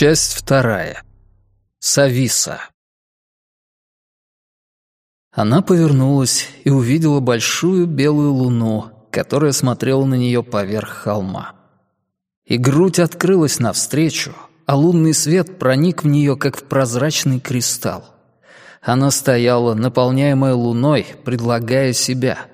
Часть вторая. Сависа. Она повернулась и увидела большую белую луну, которая смотрела на нее поверх холма. И грудь открылась навстречу, а лунный свет проник в нее, как в прозрачный кристалл. Она стояла, наполняемая луной, предлагая себя.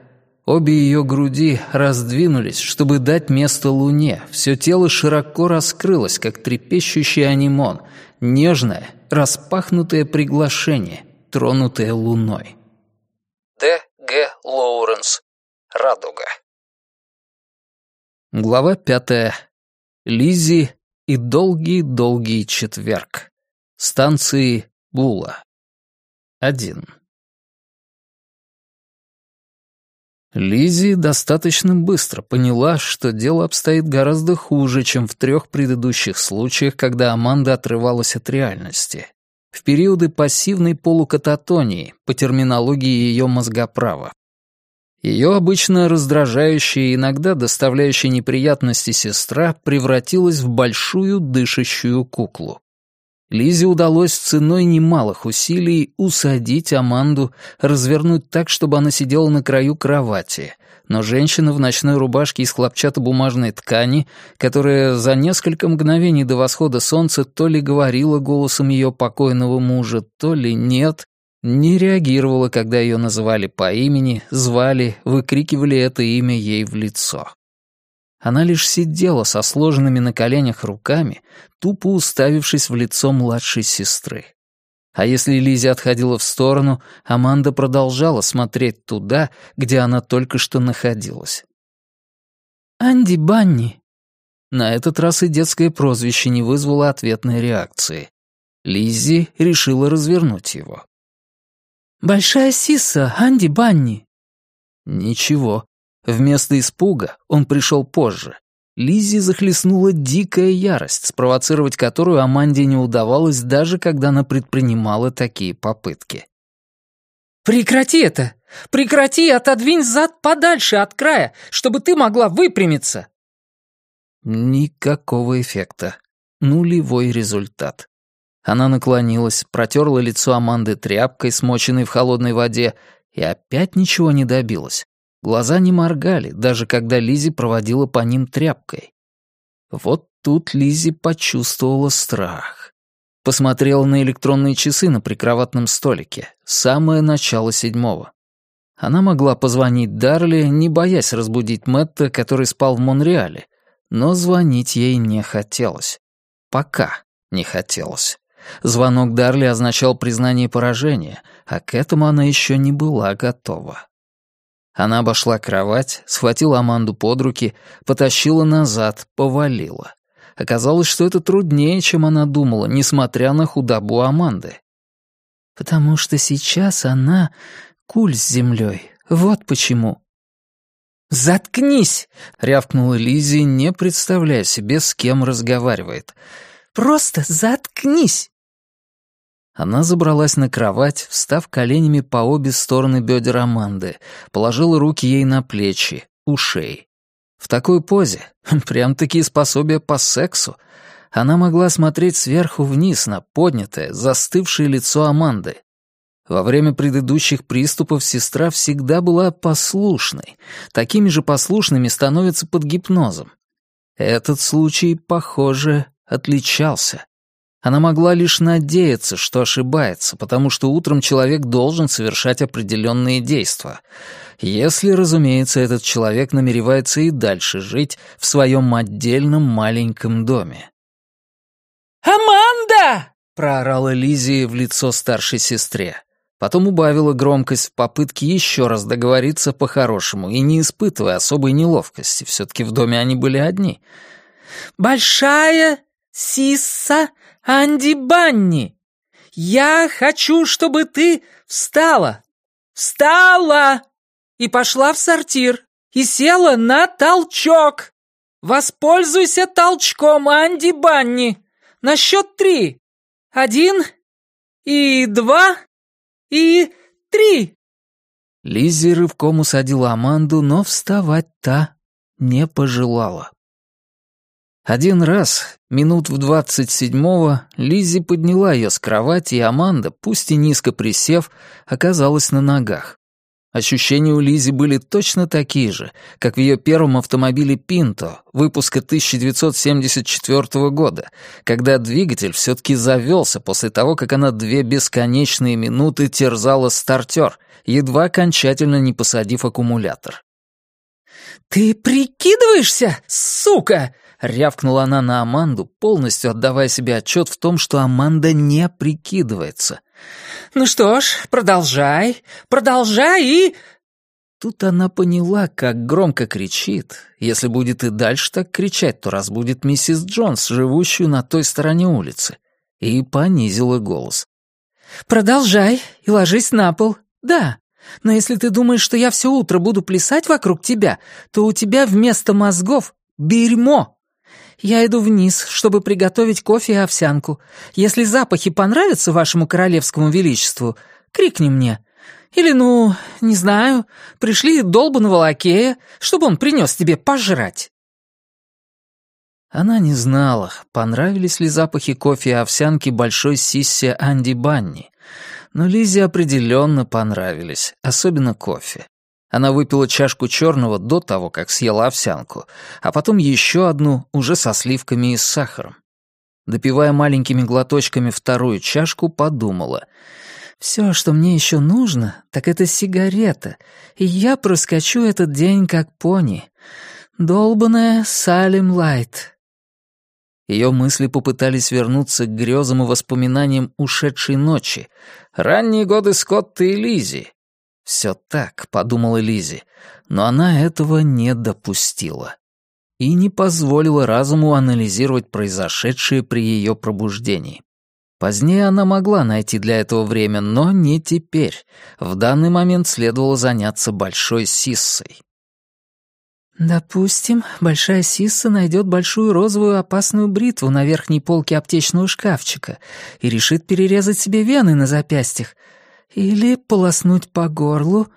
Обе ее груди раздвинулись, чтобы дать место луне. Все тело широко раскрылось, как трепещущий анимон, нежное, распахнутое приглашение, тронутое луной. Д. Г. Лоуренс. Радуга. Глава пятая. Лизи и долгий-долгий четверг. Станции Була. Один. Лизи достаточно быстро поняла, что дело обстоит гораздо хуже, чем в трех предыдущих случаях, когда Аманда отрывалась от реальности. В периоды пассивной полукататонии, по терминологии ее мозгоправа. Ее обычно раздражающая и иногда доставляющая неприятности сестра превратилась в большую дышащую куклу. Лизе удалось ценой немалых усилий усадить Аманду, развернуть так, чтобы она сидела на краю кровати. Но женщина в ночной рубашке из хлопчатобумажной ткани, которая за несколько мгновений до восхода солнца то ли говорила голосом ее покойного мужа, то ли нет, не реагировала, когда ее называли по имени, звали, выкрикивали это имя ей в лицо. Она лишь сидела со сложенными на коленях руками, тупо уставившись в лицо младшей сестры. А если Лизи отходила в сторону, Аманда продолжала смотреть туда, где она только что находилась. «Анди Банни». На этот раз и детское прозвище не вызвало ответной реакции. Лизи решила развернуть его. «Большая сиса, Анди Банни». Ничего, Вместо испуга он пришел позже. Лиззи захлестнула дикая ярость, спровоцировать которую Аманде не удавалось, даже когда она предпринимала такие попытки. «Прекрати это! Прекрати и отодвинь зад подальше от края, чтобы ты могла выпрямиться!» Никакого эффекта. Нулевой результат. Она наклонилась, протерла лицо Аманды тряпкой, смоченной в холодной воде, и опять ничего не добилась. Глаза не моргали, даже когда Лизи проводила по ним тряпкой. Вот тут Лизи почувствовала страх. Посмотрела на электронные часы на прикроватном столике. Самое начало седьмого. Она могла позвонить Дарли, не боясь разбудить Мэтта, который спал в Монреале. Но звонить ей не хотелось. Пока не хотелось. Звонок Дарли означал признание поражения, а к этому она еще не была готова. Она обошла кровать, схватила Аманду под руки, потащила назад, повалила. Оказалось, что это труднее, чем она думала, несмотря на худобу Аманды. «Потому что сейчас она куль с землей. Вот почему». «Заткнись!» — рявкнула Лизи, не представляя себе, с кем разговаривает. «Просто заткнись!» Она забралась на кровать, встав коленями по обе стороны бедер Аманды, положила руки ей на плечи, ушей. В такой позе, прям-таки способия по сексу, она могла смотреть сверху вниз на поднятое, застывшее лицо Аманды. Во время предыдущих приступов сестра всегда была послушной. Такими же послушными становятся под гипнозом. Этот случай, похоже, отличался. Она могла лишь надеяться, что ошибается, потому что утром человек должен совершать определенные действия. Если, разумеется, этот человек намеревается и дальше жить в своем отдельном маленьком доме. «Аманда!» — проорала Лизи в лицо старшей сестре. Потом убавила громкость в попытке еще раз договориться по-хорошему и не испытывая особой неловкости, все-таки в доме они были одни. «Большая сиса Анди Банни, я хочу, чтобы ты встала, встала и пошла в сортир и села на толчок. Воспользуйся толчком, Анди Банни. На счет три. Один и два и три. Лиззи рывком усадила Аманду, но вставать та не пожелала. Один раз, минут в двадцать седьмого, Лиззи подняла ее с кровати, и Аманда, пусть и низко присев, оказалась на ногах. Ощущения у Лизи были точно такие же, как в ее первом автомобиле «Пинто» выпуска 1974 года, когда двигатель все-таки завелся после того, как она две бесконечные минуты терзала стартер, едва окончательно не посадив аккумулятор. «Ты прикидываешься, сука!» — рявкнула она на Аманду, полностью отдавая себе отчет в том, что Аманда не прикидывается. «Ну что ж, продолжай, продолжай и...» Тут она поняла, как громко кричит. Если будет и дальше так кричать, то разбудит миссис Джонс, живущую на той стороне улицы. И понизила голос. «Продолжай и ложись на пол. Да, но если ты думаешь, что я все утро буду плясать вокруг тебя, то у тебя вместо мозгов берьмо. Я иду вниз, чтобы приготовить кофе и овсянку. Если запахи понравятся вашему королевскому величеству, крикни мне. Или, ну, не знаю, пришли долбаного лакея, чтобы он принес тебе пожрать». Она не знала, понравились ли запахи кофе и овсянки большой сиссе Анди Банни, но Лизе определенно понравились, особенно кофе. Она выпила чашку черного до того, как съела овсянку, а потом еще одну, уже со сливками и сахаром. Допивая маленькими глоточками вторую чашку, подумала. «Все, что мне еще нужно, так это сигарета, и я проскочу этот день как пони. Долбаная Салим Лайт». Ее мысли попытались вернуться к грезам и воспоминаниям ушедшей ночи. Ранние годы Скотта и Лизи, «Все так», — подумала Лизи, но она этого не допустила и не позволила разуму анализировать произошедшее при ее пробуждении. Позднее она могла найти для этого время, но не теперь. В данный момент следовало заняться большой сиссой. «Допустим, большая сисса найдет большую розовую опасную бритву на верхней полке аптечного шкафчика и решит перерезать себе вены на запястьях, или полоснуть по горлу?»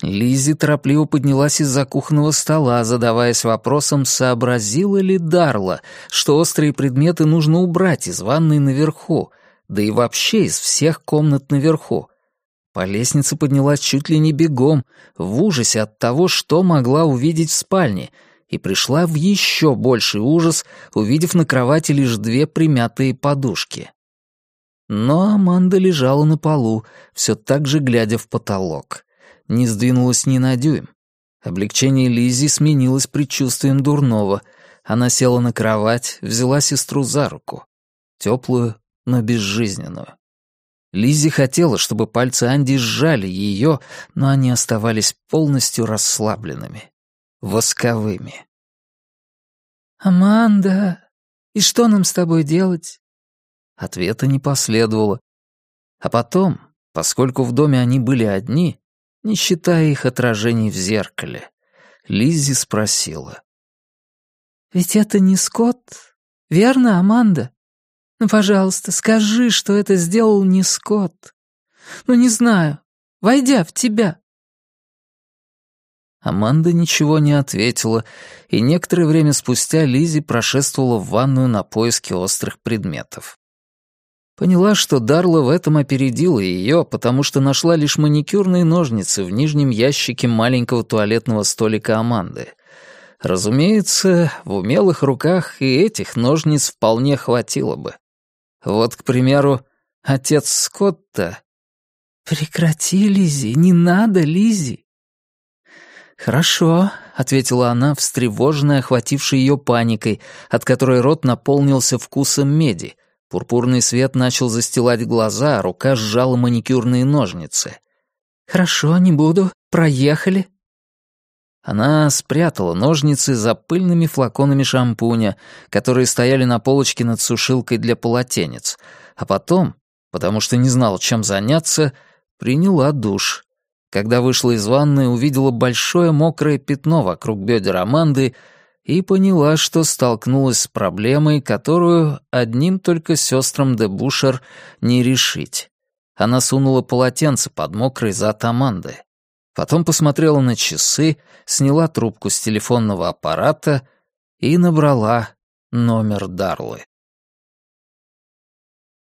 Лизи торопливо поднялась из-за кухонного стола, задаваясь вопросом, сообразила ли Дарла, что острые предметы нужно убрать из ванной наверху, да и вообще из всех комнат наверху. По лестнице поднялась чуть ли не бегом, в ужасе от того, что могла увидеть в спальне, и пришла в еще больший ужас, увидев на кровати лишь две примятые подушки. Но Аманда лежала на полу, все так же глядя в потолок. Не сдвинулась ни на дюйм. Облегчение Лизи сменилось предчувствием дурного. Она села на кровать, взяла сестру за руку. Теплую, но безжизненную. Лизи хотела, чтобы пальцы Анди сжали ее, но они оставались полностью расслабленными, восковыми. «Аманда, и что нам с тобой делать?» Ответа не последовало. А потом, поскольку в доме они были одни, не считая их отражений в зеркале, Лиззи спросила. «Ведь это не Скотт, верно, Аманда? Ну, пожалуйста, скажи, что это сделал не Скотт. Ну, не знаю, войдя в тебя». Аманда ничего не ответила, и некоторое время спустя Лизи прошествовала в ванную на поиски острых предметов. Поняла, что Дарла в этом опередила ее, потому что нашла лишь маникюрные ножницы в нижнем ящике маленького туалетного столика Аманды. Разумеется, в умелых руках и этих ножниц вполне хватило бы. Вот, к примеру, отец Скотта. «Прекрати, Лизи, не надо, Лизи!» «Хорошо», — ответила она, встревоженная, охватившей ее паникой, от которой рот наполнился вкусом меди — Пурпурный свет начал застилать глаза, а рука сжала маникюрные ножницы. «Хорошо, не буду. Проехали». Она спрятала ножницы за пыльными флаконами шампуня, которые стояли на полочке над сушилкой для полотенец, а потом, потому что не знала, чем заняться, приняла душ. Когда вышла из ванны, увидела большое мокрое пятно вокруг бедер Аманды и поняла, что столкнулась с проблемой, которую одним только сестрам де Бушер не решить. Она сунула полотенце под мокрый зад Аманды. Потом посмотрела на часы, сняла трубку с телефонного аппарата и набрала номер Дарлы.